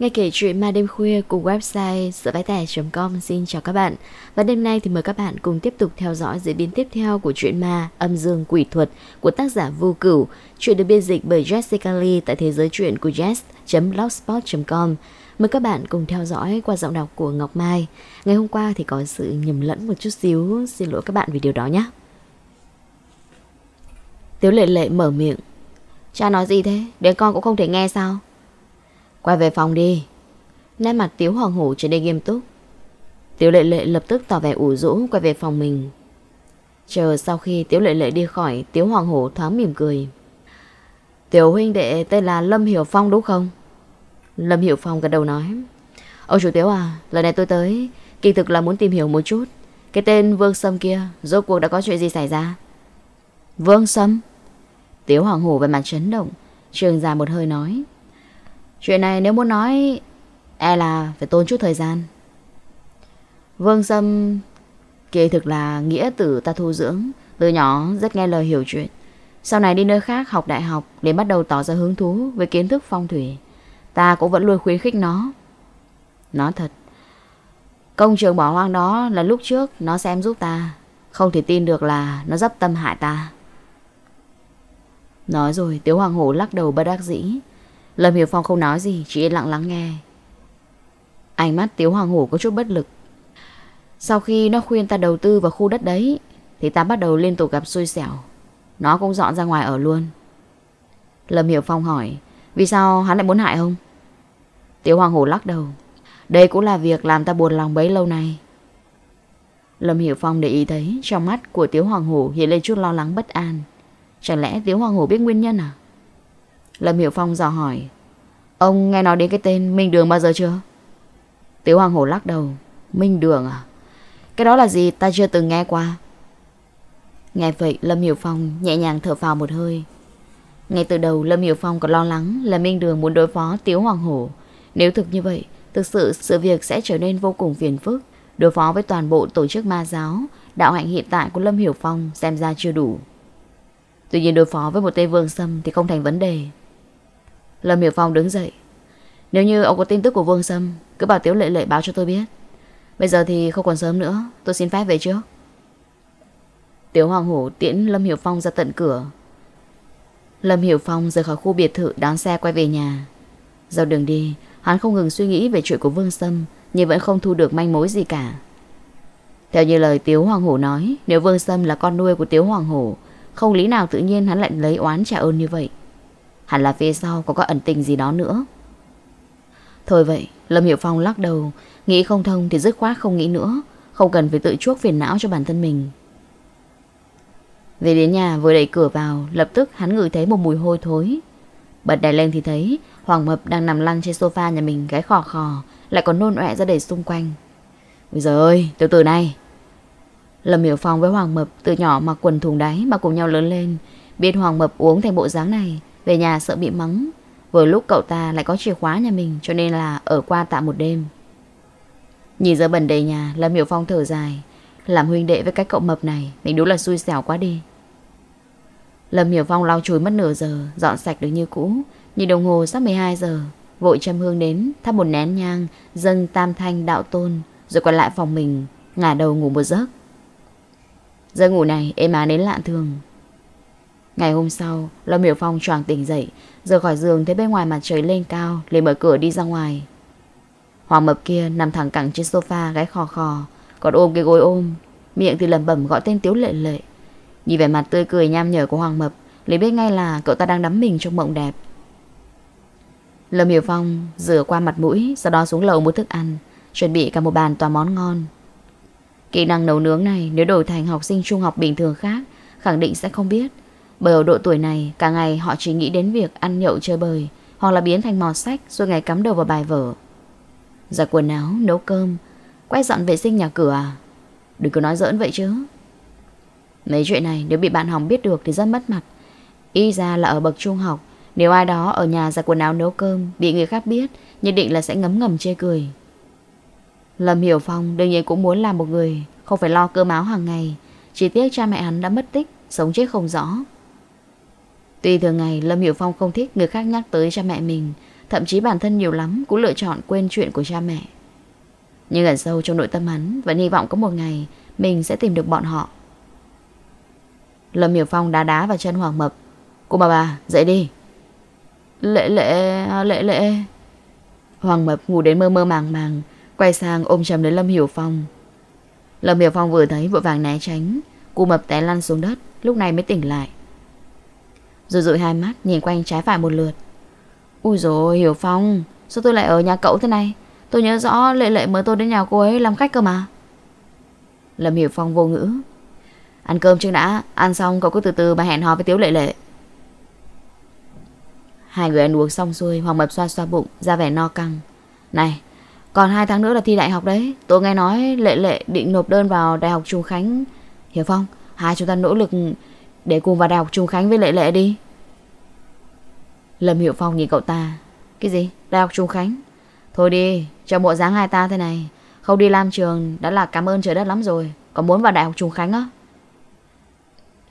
Nghe kể chuyện ma đêm khuya cùng website sởvái.com xin chào các bạn. Và đêm nay thì mời các bạn cùng tiếp tục theo dõi diễn biến tiếp theo của chuyện ma âm dương quỷ thuật của tác giả Vô Cửu. Chuyện được biên dịch bởi Jessica Lee tại thế giới truyện của jess.blogspot.com Mời các bạn cùng theo dõi qua giọng đọc của Ngọc Mai. Ngày hôm qua thì có sự nhầm lẫn một chút xíu. Xin lỗi các bạn vì điều đó nhé. Tiếu lệ lệ mở miệng. Cha nói gì thế? Đến con cũng không thể nghe sao? Quay về phòng đi. Nét mặt Tiếu Hoàng Hổ trở nên nghiêm túc. Tiếu Lệ Lệ lập tức tỏ vẻ ủ rũ, Quay về phòng mình. Chờ sau khi Tiếu Lệ Lệ đi khỏi, Tiếu Hoàng Hổ thoáng mỉm cười. Tiểu huynh đệ tên là Lâm Hiểu Phong đúng không? Lâm Hiểu Phong gật đầu nói. Ông chủ Tiếu à Lần này tôi tới, Kỳ thực là muốn tìm hiểu một chút. Cái tên Vương Sâm kia, Rốt cuộc đã có chuyện gì xảy ra? Vương Sâm? Tiếu Hoàng Hổ về mặt chấn động, Trường già một hơi nói. Chuyện này nếu muốn nói E là phải tốn chút thời gian. Vương Sâm Kỳ thực là nghĩa tử ta thu dưỡng, Từ nhỏ rất nghe lời hiểu chuyện. Sau này đi nơi khác học đại học Để bắt đầu tỏ ra hứng thú với kiến thức phong thủy. Ta cũng vẫn luôn khuyến khích nó. Nói thật, Công trường bỏ hoang đó là lúc trước Nó xem giúp ta. Không thể tin được là nó dấp tâm hại ta. Nói rồi, Tiếu Hoàng Hổ lắc đầu bất đắc dĩ. Lâm Hiểu Phong không nói gì, Chỉ yên lặng lắng nghe. Ánh mắt Tiếu Hoàng Hổ có chút bất lực. Sau khi nó khuyên ta đầu tư vào khu đất đấy, Thì ta bắt đầu liên tục gặp xui xẻo. Nó cũng dọn ra ngoài ở luôn. Lâm Hiểu Phong hỏi, Vì sao hắn lại muốn hại không Tiếu Hoàng Hổ lắc đầu, Đây cũng là việc làm ta buồn lòng bấy lâu nay. Lâm Hiểu Phong để ý thấy Trong mắt của Tiếu Hoàng Hổ hiện lên chút lo lắng bất an. Chẳng lẽ Tiếu Hoàng Hổ biết nguyên nhân à? Lâm Hiểu Phong dò hỏi. Ông nghe nói đến cái tên Minh Đường bao giờ chưa? Tiếu Hoàng Hổ lắc đầu. Minh Đường à? Cái đó là gì? Ta chưa từng nghe qua. Nghe vậy, Lâm Hiểu Phong nhẹ nhàng thở phào một hơi. Ngay từ đầu, Lâm Hiểu Phong còn lo lắng Là Minh Đường muốn đối phó Tiếu Hoàng Hổ. Nếu thực như vậy, Thực sự sự việc sẽ trở nên vô cùng phiền phức. Đối phó với toàn bộ tổ chức ma giáo, Đạo hạnh hiện tại của Lâm Hiểu Phong Xem ra chưa đủ. Tuy nhiên đối phó với một tên vương sâm Thì không thành vấn đề. Lâm Hiểu Phong đứng dậy. Nếu như ông có tin tức của Vương Sâm, Cứ bảo Tiếu Lệ Lệ báo cho tôi biết. Bây giờ thì không còn sớm nữa, Tôi xin phép về trước. Tiếu Hoàng Hổ tiễn Lâm Hiểu Phong ra tận cửa. Lâm Hiểu Phong rời khỏi khu biệt thự đón xe quay về nhà. Dọc đường đi, Hắn không ngừng suy nghĩ về chuyện của Vương Sâm, Nhưng vẫn không thu được manh mối gì cả. Theo như lời Tiếu Hoàng Hổ nói, Nếu Vương Sâm là con nuôi của Tiếu Hoàng Hổ, Không lý nào tự nhiên hắn lại lấy oán trả ơn như vậy. Hẳn là phía sau có có ẩn tình gì đó nữa. Thôi vậy, Lâm hiệu Phong lắc đầu, Nghĩ không thông thì dứt khoát không nghĩ nữa, Không cần phải tự chuốc phiền não cho bản thân mình. Về đến nhà, vừa đẩy cửa vào, Lập tức hắn ngửi thấy một mùi hôi thối. Bật đèn lên thì thấy, Hoàng Mập đang nằm lăn trên sofa nhà mình gáy khò khò, Lại còn nôn ọe ra đầy xung quanh. Bây giờ ơi từ từ này! Lâm Hiểu Phong với Hoàng Mập từ nhỏ mặc quần thùng đáy mà cùng nhau lớn lên, Biết Hoàng Mập uống thành bộ dáng này về nhà sợ bị mắng. Vừa lúc cậu ta lại có chìa khóa nhà mình Cho nên là ở qua tạm một đêm. Nhìn giờ bẩn đầy nhà, Lâm Hiểu Phong thở dài. Làm huynh đệ với cái cậu mập này, Mình đúng là xui xẻo quá đi. Lâm Hiểu Phong lau chùi mất nửa giờ, Dọn sạch được như cũ. Nhìn đồng hồ sắp 12 giờ, Vội châm hương đến, Thắp một nén nhang, Dâng tam thanh đạo tôn, Rồi còn lại phòng mình, Ngả đầu ngủ một giấc. Giấc ngủ này êm ái đến lạ thường. Ngày hôm sau, Lâm Hiểu Phong choàng tỉnh dậy, rời khỏi giường thấy bên ngoài mặt trời lên cao, liền mở cửa đi ra ngoài. Hoàng mập kia nằm thẳng cẳng trên sofa gáy khò khò, còn ôm cái gối ôm, miệng thì lẩm bẩm gọi tên Tiếu Lệ Lệ. Nhìn vẻ mặt tươi cười nham nhở của Hoàng mập, liền biết ngay là cậu ta đang đắm mình trong mộng đẹp. Lâm Hiểu Phong rửa qua mặt mũi, sau đó xuống lầu mua thức ăn, chuẩn bị cả một bàn toàn món ngon. Kỹ năng nấu nướng này nếu đổi thành học sinh trung học bình thường khác, khẳng định sẽ không biết. Bởi ở độ tuổi này, cả ngày họ chỉ nghĩ đến việc ăn nhậu chơi bời, hoặc là biến thành mò sách rồi ngày cắm đầu vào bài vở. Giặt quần áo, nấu cơm, quét dọn vệ sinh nhà cửa à? Đừng có nói giỡn vậy chứ. Mấy chuyện này nếu bị bạn Hồng biết được thì rất mất mặt. Y ra là ở bậc trung học, nếu ai đó ở nhà giặt quần áo nấu cơm bị người khác biết, nhất định là sẽ ngấm ngầm chê cười. Lâm Hiểu Phong đương nhiên cũng muốn làm một người không phải lo cơm áo hàng ngày, chỉ tiếc cha mẹ hắn đã mất tích, sống chết không rõ. Tuy thường ngày Lâm Hiểu Phong không thích người khác nhắc tới cha mẹ mình, Thậm chí bản thân nhiều lắm Cũng lựa chọn quên chuyện của cha mẹ. Nhưng ẩn sâu trong nội tâm hắn Vẫn hy vọng có một ngày Mình sẽ tìm được bọn họ. Lâm Hiểu Phong đá đá vào chân Hoàng Mập. Cô bà bà, dậy đi. Lệ lệ à, lệ lệ Hoàng Mập ngủ đến mơ mơ màng màng, Quay sang ôm chầm đến Lâm Hiểu Phong. Lâm Hiểu Phong vừa thấy vội vàng né tránh Cô mập té lăn xuống đất, Lúc này mới tỉnh lại. Rồi rụi hai mắt, nhìn quanh trái phải một lượt. Ui rồi Hiểu Phong, Sao tôi lại ở nhà cậu thế này? Tôi nhớ rõ Lệ Lệ mới tôi đến nhà cô ấy làm khách cơ mà. Lâm Hiểu Phong vô ngữ. Ăn cơm trước đã, Ăn xong cậu cứ từ từ bà hẹn hò với Tiếu Lệ Lệ. Hai người ăn uống xong xuôi, Hoàng Mập xoa xoa bụng, ra vẻ no căng. Này, còn hai tháng nữa là thi đại học đấy. Tôi nghe nói Lệ Lệ định nộp đơn vào Đại học Trung Khánh. Hiểu phong, Hai chúng ta nỗ lực để cùng vào Đại học Trung Khánh với Lệ Lệ đi. Lâm Hiệu Phong nhìn cậu ta. Cái gì? Đại học Trung Khánh? Thôi đi, Cho bộ dáng hai ta thế này. Không đi làm trường Đã là cảm ơn trời đất lắm rồi. Còn muốn vào Đại học Trung Khánh á?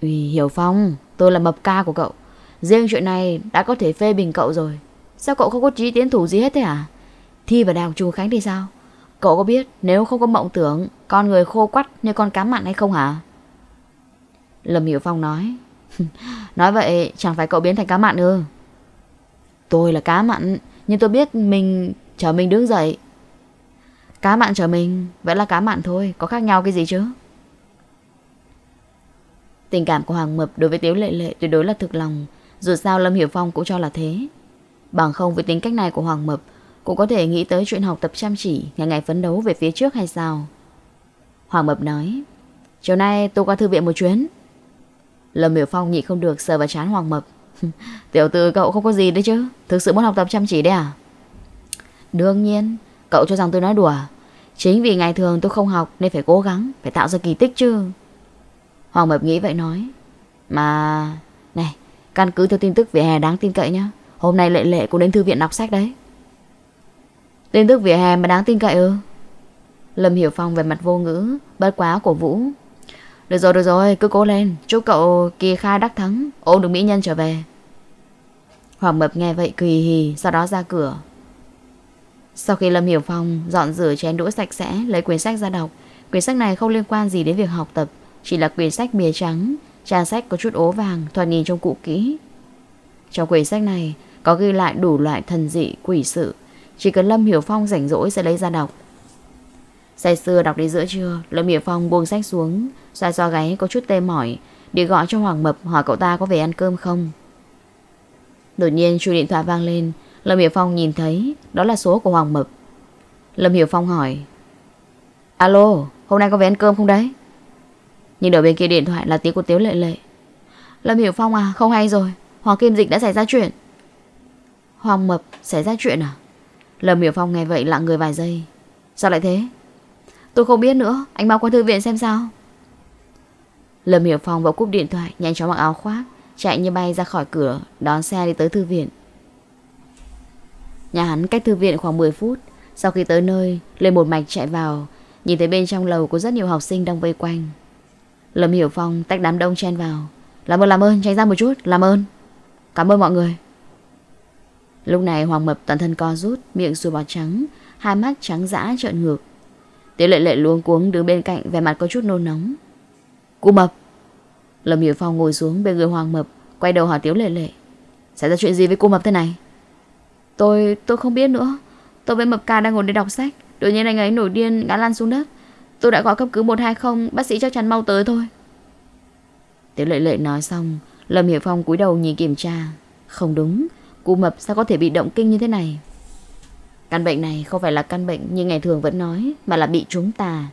Ủy Hiểu Phong, Tôi là mập ca của cậu. Riêng chuyện này đã có thể phê bình cậu rồi. Sao cậu không có trí tiến thủ gì hết thế à Thi vào Đại học Trung Khánh thì sao? Cậu có biết nếu không có mộng tưởng, Con người khô quắt như con cá mặn hay không hả? Lâm Hiểu Phong nói. Nói vậy, chẳng phải cậu biến thành cá mặn ư? Tôi là cá mặn, Nhưng tôi biết mình chờ mình đứng dậy. Cá mặn chờ mình, Vẫn là cá mặn thôi, Có khác nhau cái gì chứ? Tình cảm của Hoàng Mập đối với Tiếu Lệ Lệ tuyệt đối là thực lòng, Dù sao Lâm Hiểu Phong cũng cho là thế. Bằng không với tính cách này của Hoàng Mập Cũng có thể nghĩ tới chuyện học tập chăm chỉ Ngày ngày phấn đấu về phía trước hay sao? Hoàng Mập nói, Chiều nay tôi qua thư viện một chuyến. Lâm Hiểu Phong nhị không được sờ vào chán Hoàng Mập. Tiểu tử, cậu không có gì đấy chứ? Thực sự muốn học tập chăm chỉ đấy à? Đương nhiên, Cậu cho rằng tôi nói đùa. Chính vì ngày thường tôi không học Nên phải cố gắng, Phải tạo ra kỳ tích chứ. Hoàng Mập nghĩ vậy nói. Mà, Này, Căn cứ theo tin tức về hè đáng tin cậy nhá. Hôm nay Lệ Lệ cũng đến thư viện đọc sách đấy. Tin tức vỉa hè mà đáng tin cậy ư? Lâm Hiểu Phong về mặt vô ngữ, Bất quá của Vũ. Được rồi được rồi, cứ cố lên. Chúc cậu kỳ khai đắc thắng, Ôm được mỹ nhân trở về. Hoàng Mập nghe vậy cười hì, Sau đó ra cửa. Sau khi Lâm Hiểu Phong dọn rửa chén đũa sạch sẽ, Lấy quyển sách ra đọc, Quyển sách này không liên quan gì đến việc học tập, Chỉ là quyển sách bìa trắng, Trang sách có chút ố vàng, Thoạt nhìn trong cụ kỹ. Trong quyển sách này có ghi lại đủ loại thần dị, quỷ sự. Chỉ cần Lâm Hiểu Phong rảnh rỗi sẽ lấy ra đọc. Say xưa đọc đến giữa trưa, Lâm Hiểu Phong buông sách xuống, Xoa xoa gáy có chút tê mỏi Đi gọi cho Hoàng Mập hỏi cậu ta có về ăn cơm không. Đột nhiên chuông điện thoại vang lên, Lâm Hiểu Phong nhìn thấy, Đó là số của Hoàng Mập. Lâm Hiểu Phong hỏi, Alo, hôm nay có về ăn cơm không đấy? Nhưng đầu bên kia điện thoại là tiếng của Tiếu Lệ Lệ. Lâm Hiểu Phong à không hay rồi, Hoàng Kim Dịch đã xảy ra chuyện. Hoàng Mập, xảy ra chuyện à? Lâm Hiểu Phong nghe vậy lặng người vài giây. Sao lại thế? Tôi không biết nữa. Anh mau qua thư viện xem sao. Lâm Hiểu Phong vào cúp điện thoại, Nhanh chóng mặc áo khoác, Chạy như bay ra khỏi cửa, Đón xe đi tới thư viện. Nhà hắn cách thư viện khoảng 10 phút. Sau khi tới nơi, Lên một mạch chạy vào, Nhìn thấy bên trong lầu có rất nhiều học sinh đang vây quanh. Lâm Hiểu Phong tách đám đông chen vào. Làm ơn làm ơn, tránh ra một chút, Làm ơn. Cảm ơn mọi người. Lúc này Hoàng Mập toàn thân co rút, Miệng sùi bọt trắng, Hai mắt trắng dã trợn ngược. Tiểu lệ lệ luống cuống đứng bên cạnh Vẻ mặt có chút nôn nóng. Cô Mập. Lâm Hiểu Phong ngồi xuống bên người Hoàng Mập Quay đầu hỏi Tiếu Lệ Lệ. Xảy ra chuyện gì với cô Mập thế này? Tôi, tôi không biết nữa. Tôi với Mập ca đang ngồi đây đọc sách. Đột nhiên anh ấy nổi điên ngã lăn xuống đất. Tôi đã gọi cấp cứu 120 Bác sĩ chắc chắn mau tới thôi. Tiếu Lệ Lệ nói xong Lâm Hiểu Phong cúi đầu nhìn kiểm tra. Không đúng. Cô Mập sao có thể bị động kinh như thế này Căn bệnh này không phải là căn bệnh như ngày thường vẫn nói Mà là bị chúng ta.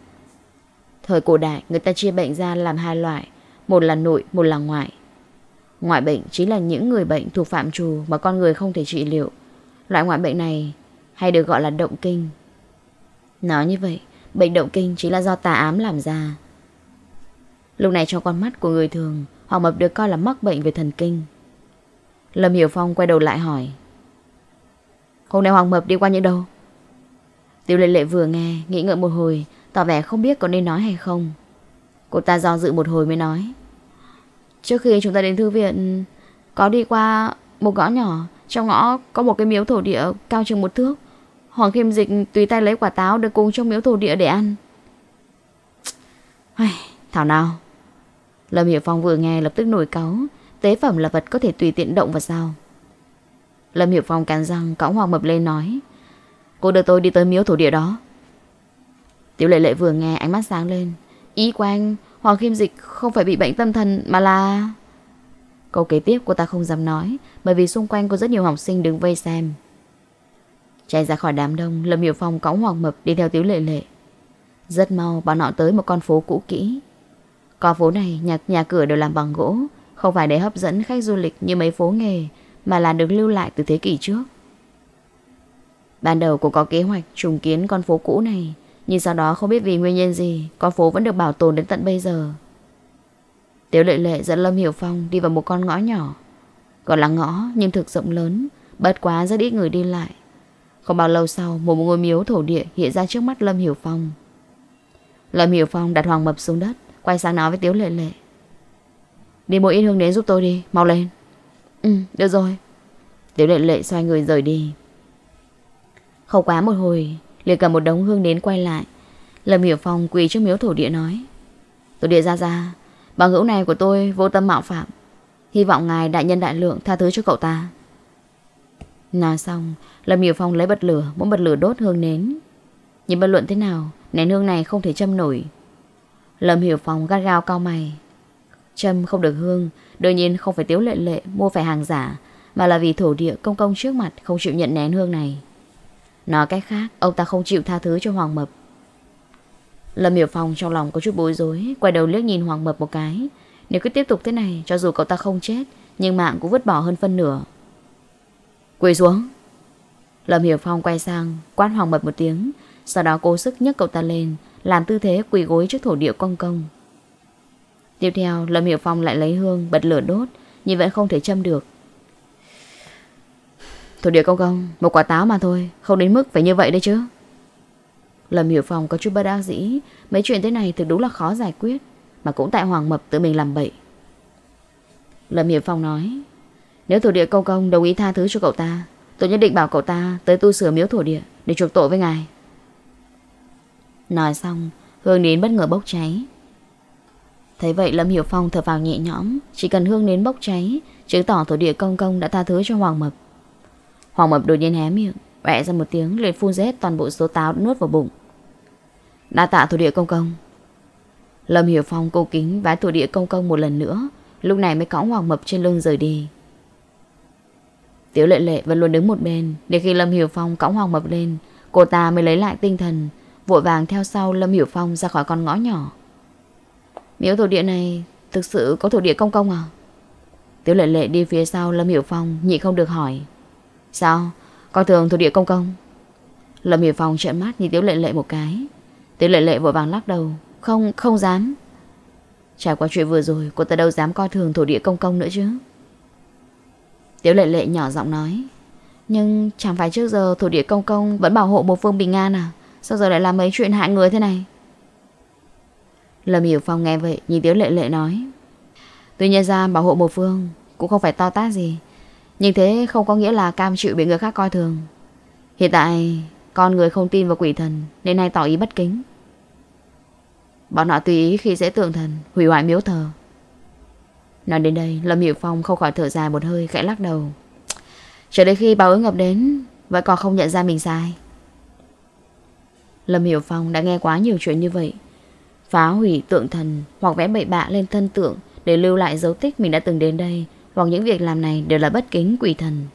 Thời cổ đại người ta chia bệnh ra làm hai loại. Một là nội, một là ngoại. Ngoại bệnh chính là những người bệnh thuộc phạm trù Mà con người không thể trị liệu. Loại ngoại bệnh này hay được gọi là động kinh. Nói như vậy Bệnh động kinh chính là do tà ám làm ra. Lúc này trong con mắt của người thường họ Mập được coi là mắc bệnh về thần kinh. Lâm Hiểu Phong quay đầu lại hỏi Hôm nay Hoàng Mập đi qua những đâu? Tiêu lệ lệ vừa nghe, Nghĩ ngợi một hồi, Tỏ vẻ không biết có nên nói hay không. Cô ta do dự một hồi mới nói. Trước khi chúng ta đến thư viện, Có đi qua một gõ nhỏ. Trong ngõ có một cái miếu thổ địa cao chừng một thước. Hoàng khiêm Dịch tùy tay lấy quả táo Được cùng trong miếu thổ địa để ăn. Thảo nào. Lâm Hiểu Phong vừa nghe lập tức nổi cáu. Tế phẩm là vật có thể tùy tiện động vào sao? Lâm Hiểu Phong cắn răng Cõng Hoàng Mập lên nói Cô đưa tôi đi tới miếu thổ địa đó. Tiểu lệ lệ vừa nghe ánh mắt sáng lên. Ý của anh Hoàng Kim Dịch không phải bị bệnh tâm thần mà là... Câu kế tiếp cô ta không dám nói Bởi vì xung quanh có rất nhiều học sinh đứng vây xem. Chạy ra khỏi đám đông Lâm Hiểu Phong cõng Hoàng Mập đi theo Tiếu Lệ Lệ. Rất mau bọn họ tới một con phố cũ kỹ. Con phố này nhà, nhà cửa đều làm bằng gỗ Không phải để hấp dẫn khách du lịch như mấy phố nghề mà là được lưu lại từ thế kỷ trước. Ban đầu cũng có kế hoạch trùng kiến con phố cũ này, Nhưng sau đó không biết vì nguyên nhân gì, Con phố vẫn được bảo tồn đến tận bây giờ. Tiếu lệ lệ dẫn Lâm Hiểu Phong đi vào một con ngõ nhỏ. Gọi là ngõ, nhưng thực rộng lớn, Bất quá rất ít người đi lại. Không bao lâu sau, Một ngôi miếu thổ địa hiện ra trước mắt Lâm Hiểu Phong. Lâm Hiểu Phong đặt Hoàng Mập xuống đất, Quay sang nói với Tiếu lệ lệ. Đi mua ít hương đến giúp tôi đi, Mau lên. Ừ được rồi. Tiểu lệ lệ xoay người rời đi. Không quá một hồi, liền cầm một đống hương đến quay lại. Lâm Hiểu Phong quỳ trước miếu thổ địa nói Tổ địa ra ra, Bằng hữu này của tôi vô tâm mạo phạm. Hy vọng ngài đại nhân đại lượng tha thứ cho cậu ta. Nói xong, Lâm Hiểu Phong lấy bật lửa Muốn bật lửa đốt hương nến. Nhưng bất luận thế nào, Nén hương này không thể châm nổi. Lâm Hiểu Phong gắt gao cao mày. Châm không được hương. Đương nhiên không phải tiếu lệ lệ Mua phải hàng giả, Mà là vì thổ địa công công trước mặt Không chịu nhận nén hương này. Nói cách khác, Ông ta không chịu tha thứ cho Hoàng Mập. Lâm Hiểu Phong trong lòng có chút bối rối, Quay đầu liếc nhìn Hoàng Mập một cái. Nếu cứ tiếp tục thế này, Cho dù cậu ta không chết, Nhưng mạng cũng vứt bỏ hơn phân nửa. Quỳ xuống. Lâm Hiểu Phong quay sang, Quát Hoàng Mập một tiếng. Sau đó cố sức nhấc cậu ta lên, Làm tư thế quỳ gối trước thổ địa công công. Tiếp theo, Lâm Hiểu Phong lại lấy hương, bật lửa đốt, Nhưng vẫn không thể châm được. Thổ địa công công, Một quả táo mà thôi, Không đến mức phải như vậy đấy chứ. Lâm Hiểu Phong có chút bất đắc dĩ, Mấy chuyện thế này thực đúng là khó giải quyết, Mà cũng tại Hoàng Mập tự mình làm bậy. Lâm Hiểu Phong nói, Nếu thổ địa công công đồng ý tha thứ cho cậu ta, Tôi nhất định bảo cậu ta tới tu sửa miếu thổ địa Để chuộc tội với ngài. Nói xong, Hương đến bất ngờ bốc cháy. Thấy vậy Lâm Hiểu Phong thở vào nhẹ nhõm, Chỉ cần hương nến bốc cháy, Chứng tỏ thổ địa công công đã tha thứ cho Hoàng Mập. Hoàng Mập đột nhiên hé miệng Vẽ ra một tiếng liền phun rết toàn bộ số táo nuốt vào bụng. Đa tạ thổ địa công công. Lâm Hiểu Phong cô kính vái thổ địa công công một lần nữa, Lúc này mới cõng Hoàng Mập trên lưng rời đi. Tiểu lệ lệ vẫn luôn đứng một bên Để khi Lâm Hiểu Phong cõng Hoàng Mập lên, Cô ta mới lấy lại tinh thần, Vội vàng theo sau Lâm Hiểu Phong ra khỏi con ngõ nhỏ. Miếu thổ địa này Thực sự có thổ địa công công à? Tiểu lệ lệ đi phía sau Lâm Hiểu Phong Nhị không được hỏi. Sao? Coi thường thổ địa công công. Lâm Hiểu Phong trợn mắt nhìn Tiếu Lệ Lệ một cái. Tiếu Lệ Lệ vội vàng lắc đầu. Không, không dám. Trải qua chuyện vừa rồi Cô ta đâu dám coi thường thổ địa công công nữa chứ? Tiếu Lệ Lệ nhỏ giọng nói. Nhưng chẳng phải trước giờ thổ địa công công Vẫn bảo hộ một phương bình an à? Sao giờ lại làm mấy chuyện hại người thế này? Lâm Hiểu Phong nghe vậy, Nhìn Tiếu Lệ Lệ nói. Tuy nhiên ra bảo hộ một phương Cũng không phải to tát gì, nhưng thế không có nghĩa là cam chịu bị người khác coi thường. Hiện tại, Con người không tin vào quỷ thần, Nên nay tỏ ý bất kính. Bọn họ tùy ý khi dễ tượng thần, Hủy hoại miếu thờ. Nói đến đây, Lâm Hiệu Phong không khỏi thở dài một hơi, khẽ lắc đầu. Trở đến khi báo ứng ngập đến vậy còn không nhận ra mình sai. Lâm Hiểu Phong đã nghe quá nhiều chuyện như vậy Phá hủy tượng thần Hoặc vẽ bậy bạ lên thân tượng Để lưu lại dấu tích mình đã từng đến đây, hoặc những việc làm này đều là bất kính quỷ thần.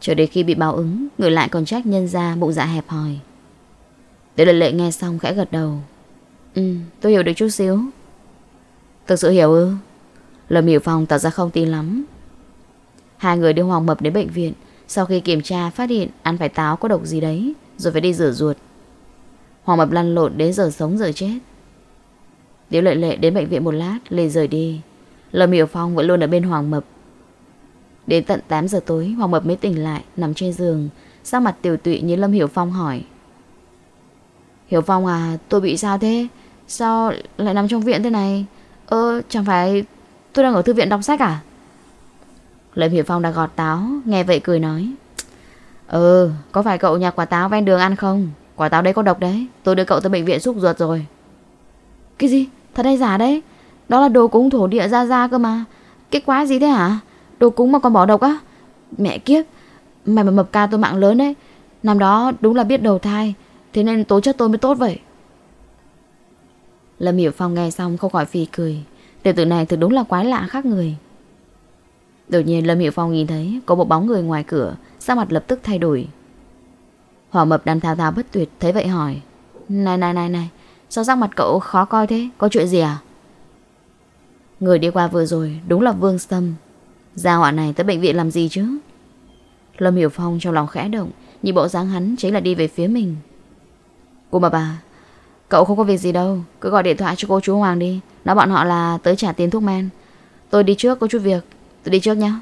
Cho đến khi bị báo ứng, Người lại còn trách nhân ra bụng dạ hẹp hòi. Tiểu lệ lệ nghe xong khẽ gật đầu. Ừ tôi hiểu được chút xíu. Thực sự hiểu ư? Lâm Hiểu Phong tỏ ra không tin lắm. Hai người đưa Hoàng Mập đến bệnh viện, Sau khi kiểm tra phát hiện Ăn phải táo có độc gì đấy, Rồi phải đi rửa ruột. Hoàng Mập lăn lộn đến giờ sống giờ chết. Tiểu lệ lệ đến bệnh viện một lát, Lê rời đi. Lâm Hiểu Phong vẫn luôn ở bên Hoàng Mập. Đến tận 8 giờ tối, Hoàng Mập mới tỉnh lại, Nằm trên giường. Sắc mặt tiểu tụy như Lâm Hiểu Phong hỏi. Hiểu Phong à tôi bị sao thế? Sao lại nằm trong viện thế này? Ơ, chẳng phải tôi đang ở thư viện đọc sách à? Lâm Hiểu Phong đã gọt táo, Nghe vậy cười nói. Ừ có phải cậu nhặt quả táo ven đường ăn không? Quả táo đấy có độc đấy. Tôi đưa cậu tới bệnh viện xúc ruột rồi. Cái gì? Thật hay giả đấy? Đó là đồ cúng thổ địa ra ra cơ mà. Cái quái gì thế hả? Đồ cúng mà còn bỏ độc á? Mẹ kiếp. Mày mà mập ca tôi mạng lớn đấy. Năm đó đúng là biết đầu thai. Thế nên tố chất tôi mới tốt vậy. Lâm Hiểu Phong nghe xong không khỏi phì cười. Tiểu tử này thực đúng là quái lạ khác người. Đột nhiên Lâm Hiểu Phong nhìn thấy Có một bóng người ngoài cửa, Sắc mặt lập tức thay đổi. Hỏa mập đang thao thao bất tuyệt, Thấy vậy hỏi. Này này này này, Sao sắc mặt cậu khó coi thế? Có chuyện gì à? Người đi qua vừa rồi, Đúng là Vương Sâm. Gia hỏa này tới bệnh viện làm gì chứ? Lâm Hiểu Phong trong lòng khẽ động, Nhìn bộ dáng hắn chính là đi về phía mình. Cô bà bà, Cậu không có việc gì đâu, Cứ gọi điện thoại cho cô chú Hoàng đi. Nói bọn họ là tới trả tiền thuốc men. Tôi đi trước, có chút việc. Tôi đi trước nhé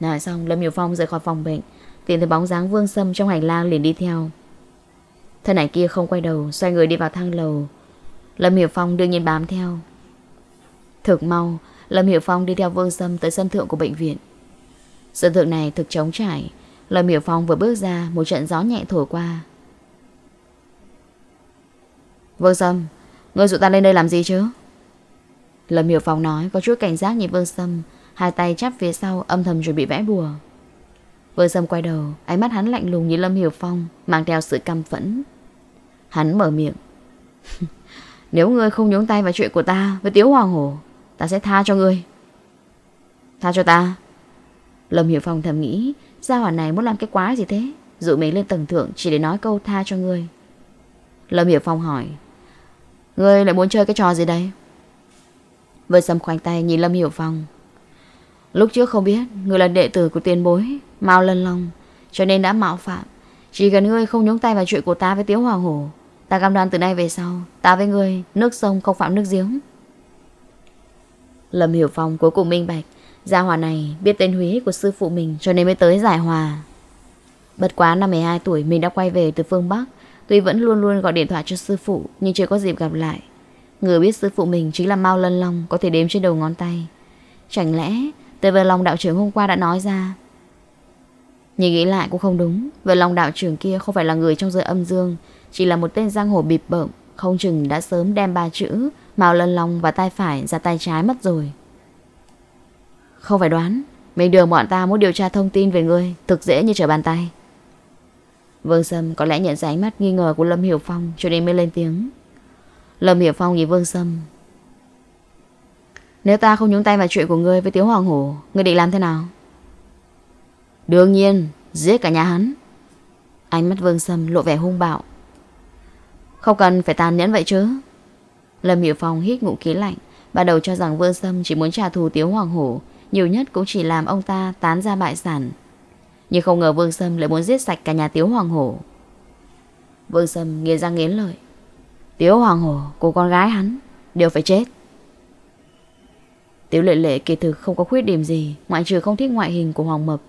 Nói xong, Lâm Hiểu Phong rời khỏi phòng bệnh. Tìm thấy bóng dáng Vương Sâm trong hành lang liền đi theo. Thân ảnh kia không quay đầu, Xoay người đi vào thang lầu. Lâm Hiểu Phong đương nhiên bám theo. Thực mau, Lâm Hiểu Phong đi theo Vương Sâm tới sân thượng của bệnh viện. Sân thượng này thực trống trải, Lâm Hiểu Phong vừa bước ra, Một trận gió nhẹ thổi qua. Vương Sâm Ngươi dụ ta lên đây làm gì chứ? Lâm Hiểu Phong nói, có chút cảnh giác nhìn Vương Sâm, Hai tay chắp phía sau, âm thầm chuẩn bị vẽ bùa. Vương Sâm quay đầu, Ánh mắt hắn lạnh lùng như Lâm Hiểu Phong, Mang theo sự căm phẫn. Hắn mở miệng. Nếu ngươi không nhúng tay vào chuyện của ta Với Tiếu Hoàng Hổ, Ta sẽ tha cho ngươi. Tha cho ta? Lâm Hiểu Phong thầm nghĩ, Gia hỏa này muốn làm cái quá gì thế? Dụ mình lên tầng thượng chỉ để nói câu tha cho ngươi. Lâm Hiểu Phong hỏi, Ngươi lại muốn chơi cái trò gì đây? Vừa Sâm khoanh tay nhìn Lâm Hiểu Phong. Lúc trước không biết, người là đệ tử của tiền bối, Mao Lân Long, Cho nên đã mạo phạm. Chỉ cần ngươi không nhúng tay vào chuyện của ta với Tiếu Hoàng Hổ, Ta cam đoan từ nay về sau, Ta với ngươi, nước sông không phạm nước giếng. Lâm Hiểu Phong cuối cùng minh bạch, Gia hòa này biết tên Húy của sư phụ mình Cho nên mới tới giải hòa. Bất quá năm 12 tuổi mình đã quay về từ phương Bắc, Tuy vẫn luôn luôn gọi điện thoại cho sư phụ, Nhưng chưa có dịp gặp lại. Người biết sư phụ mình chính là Mao Lân Long Có thể đếm trên đầu ngón tay. Chẳng lẽ Tề Vợ Long đạo trưởng hôm qua đã nói ra Nhưng nghĩ lại cũng không đúng Vợ Long đạo trưởng kia không phải là người trong giới âm dương, Chỉ là một tên giang hồ bịp bợm, Không chừng đã sớm đem ba chữ Màu Lân Long và tay phải ra tay trái mất rồi Không phải đoán, Mình đường bọn ta muốn điều tra thông tin về ngươi, Thực dễ như trở bàn tay Vương Sâm có lẽ nhận ra ánh mắt nghi ngờ của Lâm Hiểu Phong cho nên mới lên tiếng. Lâm Hiểu Phong nhìn Vương Sâm. Nếu ta không nhúng tay vào chuyện của ngươi với Tiếu Hoàng Hổ, ngươi định làm thế nào? Đương nhiên, giết cả nhà hắn. Ánh mắt Vương Sâm lộ vẻ hung bạo. Không cần phải tàn nhẫn vậy chứ. Lâm Hiểu Phong hít ngụ khí lạnh, bắt đầu cho rằng Vương Sâm chỉ muốn trả thù Tiếu Hoàng Hổ, nhiều nhất cũng chỉ làm ông ta tán ra bại sản. Nhưng không ngờ Vương Sâm lại muốn giết sạch cả nhà Tiếu Hoàng Hổ Vương Sâm nghiến răng nghiến lợi Tiếu Hoàng Hổ, cô con gái hắn Đều phải chết Tiểu lệ lệ kỳ thực không có khuyết điểm gì, Ngoại trừ không thích ngoại hình của Hoàng Mập.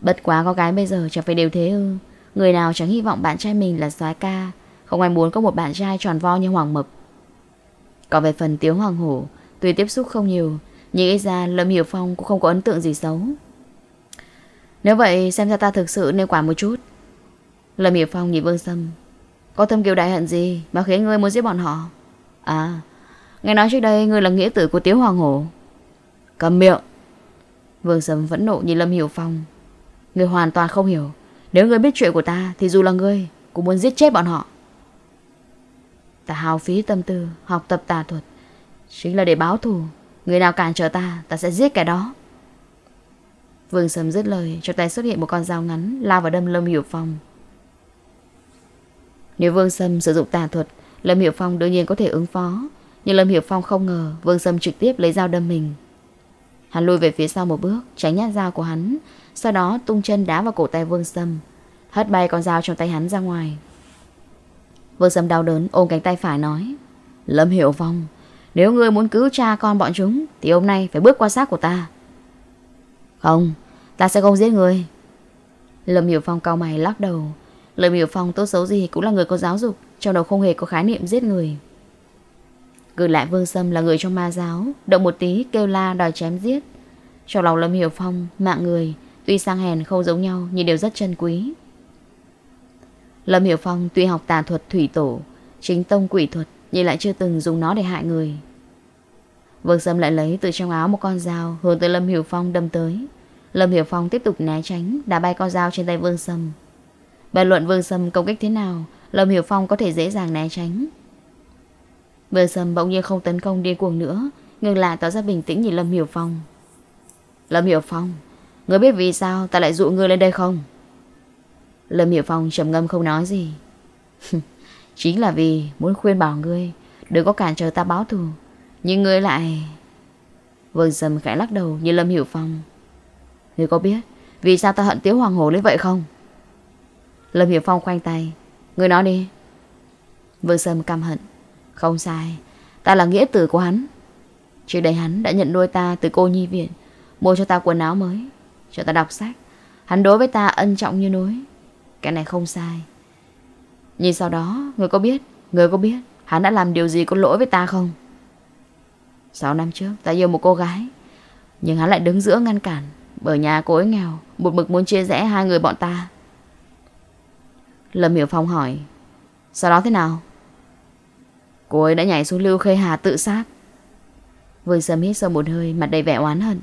Bất quá có gái bây giờ chẳng phải đều thế ư. Người nào chẳng hy vọng bạn trai mình là soái ca, Không ai muốn có một bạn trai tròn vo như Hoàng Mập. Còn về phần Tiếu Hoàng Hổ, Tuy tiếp xúc không nhiều, Nhưng ít ra Lâm Hiểu Phong cũng không có ấn tượng gì xấu. Nếu vậy, xem ra ta thực sự nên quản một chút. Lâm Hiểu Phong nhìn Vương Sâm. Có thâm kiều đại hận gì Mà khiến ngươi muốn giết bọn họ? À Nghe nói trước đây ngươi là nghĩa tử của Tiếu Hoàng Hổ. Cầm miệng. Vương Sâm vẫn nộ nhìn Lâm Hiểu Phong. Người hoàn toàn không hiểu. Nếu người biết chuyện của ta, Thì dù là người, Cũng muốn giết chết bọn họ. Ta hào phí tâm tư, Học tập tà thuật. Chính là để báo thù. Người nào cản trở ta Ta sẽ giết kẻ đó. Vương Sâm dứt lời, Trong tay xuất hiện một con dao ngắn, Lao vào đâm Lâm Hiểu Phong. Nếu Vương Sâm sử dụng tà thuật, Lâm Hiểu Phong đương nhiên có thể ứng phó. Nhưng Lâm Hiểu Phong không ngờ Vương Sâm trực tiếp lấy dao đâm mình. Hắn lùi về phía sau một bước Tránh nhát dao của hắn Sau đó tung chân đá vào cổ tay Vương Sâm Hất bay con dao trong tay hắn ra ngoài Vương Sâm đau đớn ôm cánh tay phải nói Lâm Hiểu Phong Nếu ngươi muốn cứu cha con bọn chúng Thì hôm nay phải bước qua xác của ta không, ta sẽ không giết người. Lâm Hiểu Phong cao mày lắc đầu. Lâm Hiểu Phong tốt xấu gì cũng là người có giáo dục, trong đầu không hề có khái niệm giết người. Gửi lại Vương Sâm là người trong ma giáo, động một tí kêu la đòi chém giết. Trong lòng Lâm Hiểu Phong, mạng người, tuy sang hèn không giống nhau nhưng đều rất chân quý. Lâm Hiểu Phong tuy học tà thuật thủy tổ, chính tông quỷ thuật nhưng lại chưa từng dùng nó để hại người. Vương Sâm lại lấy từ trong áo một con dao hướng tới Lâm Hiểu Phong đâm tới. Lâm Hiểu Phong tiếp tục né tránh, đá bay con dao trên tay Vương Sâm. Bàn luận Vương Sâm công kích thế nào, Lâm Hiểu Phong có thể dễ dàng né tránh. Vương Sâm bỗng nhiên không tấn công điên cuồng nữa, ngừng lại tỏ ra bình tĩnh nhìn Lâm Hiểu Phong. Lâm Hiểu Phong, ngươi biết vì sao ta lại dụ ngươi lên đây không? Lâm Hiểu Phong trầm ngâm không nói gì. Chính là vì muốn khuyên bảo ngươi đừng có cản trở ta báo thù. Nhưng ngươi lại... Vương Sâm khẽ lắc đầu như Lâm Hiểu Phong. Ngươi có biết vì sao ta hận Tiếu Hoàng Hồ đến vậy không? Lâm Hiểu Phong khoanh tay. Ngươi nói đi. Vương Sâm căm hận. Không sai. Ta là nghĩa tử của hắn. Trước đây hắn đã nhận nuôi ta từ cô nhi viện. Mua cho ta quần áo mới. Cho ta đọc sách. Hắn đối với ta ân trọng như núi. Cái này không sai. Nhưng sau đó, người có biết, người có biết hắn đã làm điều gì có lỗi với ta không? 6 năm trước, ta yêu một cô gái. Nhưng hắn lại đứng giữa ngăn cản. Bởi nhà cô ấy nghèo, một mực muốn chia rẽ hai người bọn ta. Lâm Hiểu Phong hỏi, sau đó thế nào? Cô ấy đã nhảy xuống Lưu Khê Hà tự sát. Vương Sâm hít sâu một hơi, mặt đầy vẻ oán hận.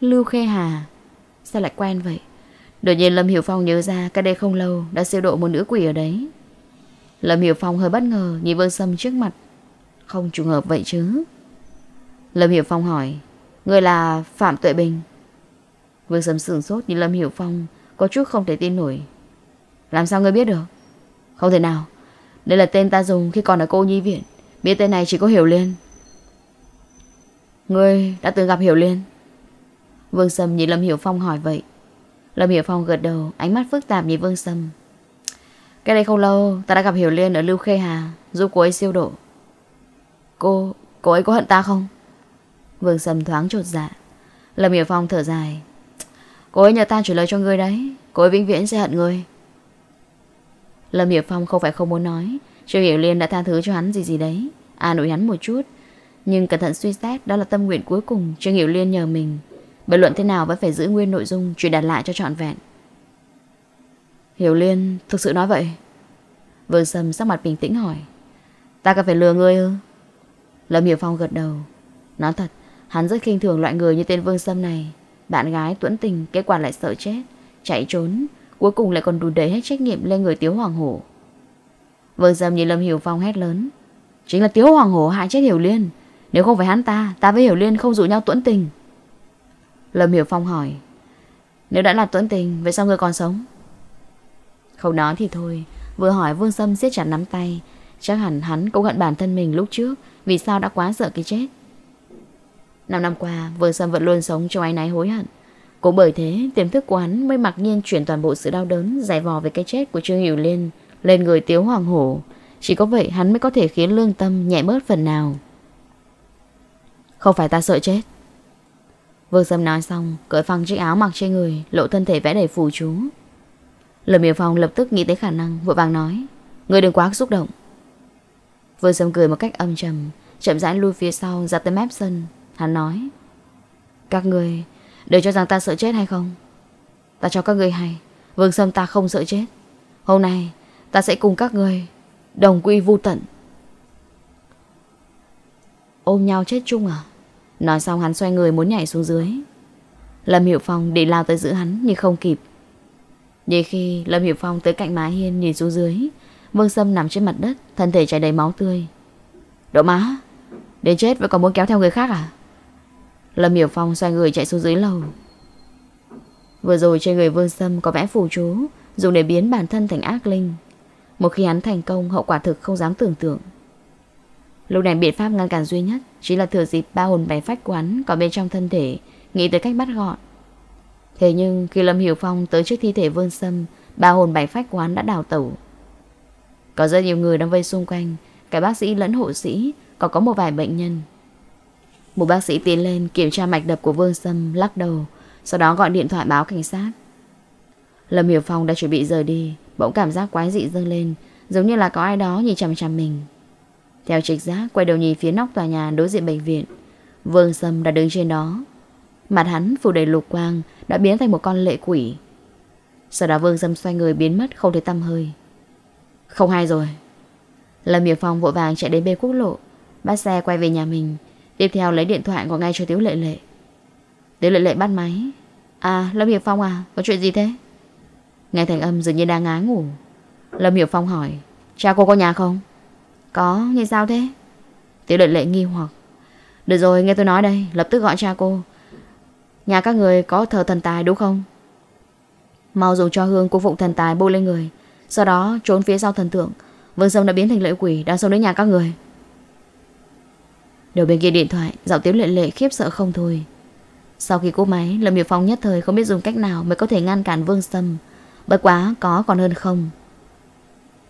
Lưu Khê Hà, sao lại quen vậy? Đột nhiên Lâm Hiểu Phong nhớ ra cách đây không lâu đã siêu độ một nữ quỷ ở đấy. Lâm Hiểu Phong hơi bất ngờ nhìn Vương Sâm trước mặt. Không trùng hợp vậy chứ. Lâm Hiểu Phong hỏi, người là Phạm Tuệ Bình. Vương Sâm sửng sốt nhìn Lâm Hiểu Phong có chút không thể tin nổi. Làm sao ngươi biết được? Không thể nào. Đây là tên ta dùng khi còn ở cô nhi viện. Biết tên này chỉ có Hiểu Liên. Ngươi đã từng gặp Hiểu Liên? Vương Sâm nhìn Lâm Hiểu Phong hỏi vậy. Lâm Hiểu Phong gật đầu, ánh mắt phức tạp nhìn Vương Sâm. Cái đây không lâu, ta đã gặp Hiểu Liên ở Lưu Khê Hà, giúp cô ấy siêu độ. Cô, cô ấy có hận ta không? Vương Sâm thoáng trột dạ. Lâm Hiểu Phong thở dài. Cô ấy nhờ ta trả lời cho ngươi đấy, cô ấy vĩnh viễn sẽ hận ngươi. Lâm Hiểu Phong không phải không muốn nói, Trương Hiểu Liên đã tha thứ cho hắn gì gì đấy, à nổi hắn một chút. Nhưng cẩn thận suy xét, đó là tâm nguyện cuối cùng. Trương Hiểu Liên nhờ mình. Bất luận thế nào vẫn phải giữ nguyên nội dung Truyền đạt lại cho trọn vẹn. Hiểu Liên thực sự nói vậy? Vương Sâm sắc mặt bình tĩnh hỏi. Ta cần phải lừa ngươi ư? Lâm Hiểu Phong gật đầu. Nói thật Hắn rất khinh thường loại người như tên Vương Sâm này. Bạn gái tuẫn tình Kết quả lại sợ chết Chạy trốn. Cuối cùng lại còn đùn đẩy hết trách nhiệm lên người Tiếu Hoàng Hổ. Vương Sâm nhìn Lâm Hiểu Phong hét lớn. Chính là Tiếu Hoàng Hổ hại chết Hiểu Liên. Nếu không phải hắn ta Ta với Hiểu Liên không rủ nhau tuẫn tình. Lâm Hiểu Phong hỏi, Nếu đã là tuấn tình, Vậy sao người còn sống? Không nói thì thôi, Vừa hỏi Vương Sâm siết chặt nắm tay. Chắc hẳn hắn cũng hận bản thân mình lúc trước, Vì sao đã quá sợ cái chết. Năm năm qua, Vương Sâm vẫn luôn sống trong áy náy hối hận. Cũng bởi thế, tiềm thức của hắn mới mặc nhiên chuyển toàn bộ sự đau đớn, Giải vò về cái chết của Trương Hiểu Liên, Lên người Tiếu Hoàng Hổ. Chỉ có vậy hắn mới có thể khiến lương tâm nhẹ bớt phần nào. Không phải ta sợ chết. Vương Sâm nói xong, Cởi phăng chiếc áo mặc trên người, Lộ thân thể vẽ đầy phù chú. Lâm Miêu Phong lập tức nghĩ tới khả năng, Vội vàng nói Người đừng quá xúc động. Vương Sâm cười một cách âm trầm, Chậm rãi lui phía sau ra tới mép sân. Hắn nói, Các người đều cho rằng ta sợ chết hay không? Ta cho các người hay. Vương Sâm ta không sợ chết. Hôm nay, ta sẽ cùng các người Đồng quy vu tận. Ôm nhau chết chung à? Nói xong hắn xoay người muốn nhảy xuống dưới. Lâm Hiểu Phong định lao tới giữ hắn, Nhưng không kịp. Để khi Lâm Hiểu Phong tới cạnh má hiên nhìn xuống dưới, Vương Sâm nằm trên mặt đất, Thân thể chảy đầy máu tươi. Đỗ má, Đến chết vẫn còn muốn kéo theo người khác à? Lâm Hiểu Phong xoay người chạy xuống dưới lầu. Vừa rồi trên người Vương Sâm có vẽ phù chú, Dùng để biến bản thân thành ác linh. Một khi hắn thành công, Hậu quả thực không dám tưởng tượng. Lúc này biện pháp ngăn cản duy nhất Chỉ là thừa dịp ba hồn bảy phách quán Có bên trong thân thể, Nghĩ tới cách bắt gọn. Thế nhưng khi Lâm Hiểu Phong tới trước thi thể Vương Sâm, Ba hồn bảy phách quán đã đào tẩu. Có rất nhiều người đang vây xung quanh Cả bác sĩ lẫn hộ sĩ, Còn có một vài bệnh nhân. Một bác sĩ tiến lên kiểm tra mạch đập của Vương Sâm, Lắc đầu, Sau đó gọi điện thoại báo cảnh sát. Lâm Hiểu Phong đã chuẩn bị rời đi, Bỗng cảm giác quái dị dâng lên, Giống như là có ai đó nhìn chằm chằm mình. Theo trịch giác, quay đầu nhìn phía nóc tòa nhà đối diện bệnh viện, Vương Sâm đã đứng trên đó. Mặt hắn phủ đầy lục quang, Đã biến thành một con lệ quỷ. Sau đó Vương Sâm xoay người biến mất, không thấy tăm hơi. Không hay rồi. Lâm Hiểu Phong vội vàng chạy đến bê quốc lộ. Bắt xe quay về nhà mình. Tiếp theo lấy điện thoại gọi ngay cho Tiếu Lệ Lệ. Tiếu Lệ Lệ bắt máy. À Lâm Hiệp Phong à Có chuyện gì thế? Nghe thành âm dường như đang ngá ngủ. Lâm Hiệp Phong hỏi, Cha cô có nhà không? Có như sao thế? Tiếu Lệ Lệ nghi hoặc. Được rồi, nghe tôi nói đây, Lập tức gọi cha cô. Nhà các người có thờ thần tài đúng không? Mau dùng cho hương cô phụng thần tài bôi lên người, Sau đó trốn phía sau thần tượng. Vương Sông đã biến thành lệ quỷ, Đang sống đến nhà các người. Đầu bên kia điện thoại, Giọng tiếng lệ lệ khiếp sợ không thôi. Sau khi cúp máy, Lâm Hiệp Phong nhất thời không biết dùng cách nào Mới có thể ngăn cản Vương Sâm. Bất quá có còn hơn không.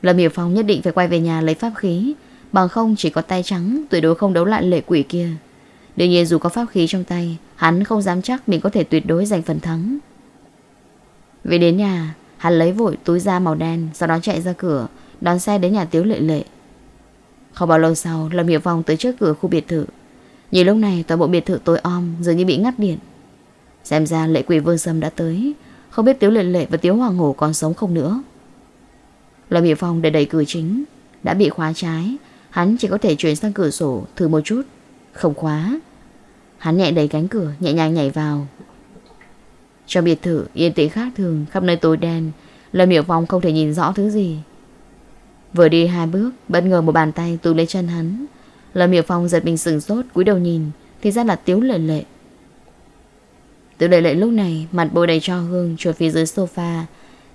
Lâm Hiệp Phong nhất định phải quay về nhà lấy pháp khí, Bằng không chỉ có tay trắng, Tuyệt đối không đấu lại lệ quỷ kia. Đương nhiên dù có pháp khí trong tay, Hắn không dám chắc mình có thể tuyệt đối giành phần thắng. Về đến nhà, Hắn lấy vội túi da màu đen, Sau đó chạy ra cửa, Đón xe đến nhà Tiếu Lệ Lệ. Không bao lâu sau, Lâm Hiểu Phong tới trước cửa khu biệt thự. Nhìn lúc này, toàn bộ biệt thự tối om Dường như bị ngắt điện. Xem ra lệ quỷ vương sâm đã tới. Không biết Tiếu Lệ Lệ và Tiếu Hoàng Hổ còn sống không nữa. Lâm Hiểu Phong để đẩy cửa chính. Đã bị khóa trái, Hắn chỉ có thể chuyển sang cửa sổ, thử một chút. Không khóa. Hắn nhẹ đẩy cánh cửa, nhẹ nhàng nhảy vào. Trong biệt thự, yên tĩnh khác thường, Khắp nơi tối đen. Lâm Hiểu Phong không thể nhìn rõ thứ gì. Vừa đi hai bước Bất ngờ một bàn tay túm lấy chân hắn. Lâm Hiểu Phong giật mình sừng sốt cúi đầu nhìn Thì ra là Tiếu Lệ Lệ. Tiếu Lệ Lệ lúc này Mặt bôi đầy cho hương chuột phía dưới sofa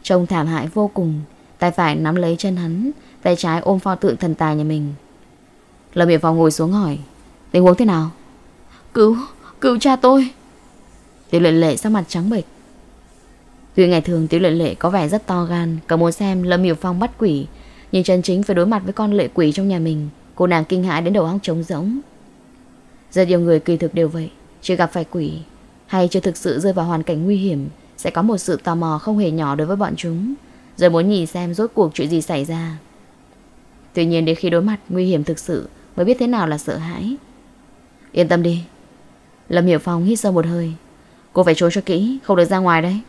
Trông thảm hại vô cùng. Tay phải nắm lấy chân hắn Tay trái ôm pho tượng thần tài nhà mình. Lâm Hiểu Phong ngồi xuống hỏi Tình huống thế nào? Cứu, cứu cha tôi. Tiểu lệ lệ sắc mặt trắng bệch. Tuy ngày thường tiểu lệ lệ có vẻ rất to gan Cầm muốn xem Lâm Hiểu Phong bắt quỷ nhưng chân chính phải đối mặt với con lệ quỷ trong nhà mình, Cô nàng kinh hãi đến đầu óc trống rỗng. Rất nhiều người kỳ thực đều vậy, Chưa gặp phải quỷ, Hay chưa thực sự rơi vào hoàn cảnh nguy hiểm, Sẽ có một sự tò mò không hề nhỏ đối với bọn chúng, Rồi muốn nhìn xem rốt cuộc chuyện gì xảy ra. Tuy nhiên đến khi đối mặt nguy hiểm thực sự, Mới biết thế nào là sợ hãi. Yên tâm đi. Lâm Hiểu Phong hít sâu một hơi. Cô phải trốn cho kỹ, Không được ra ngoài đấy.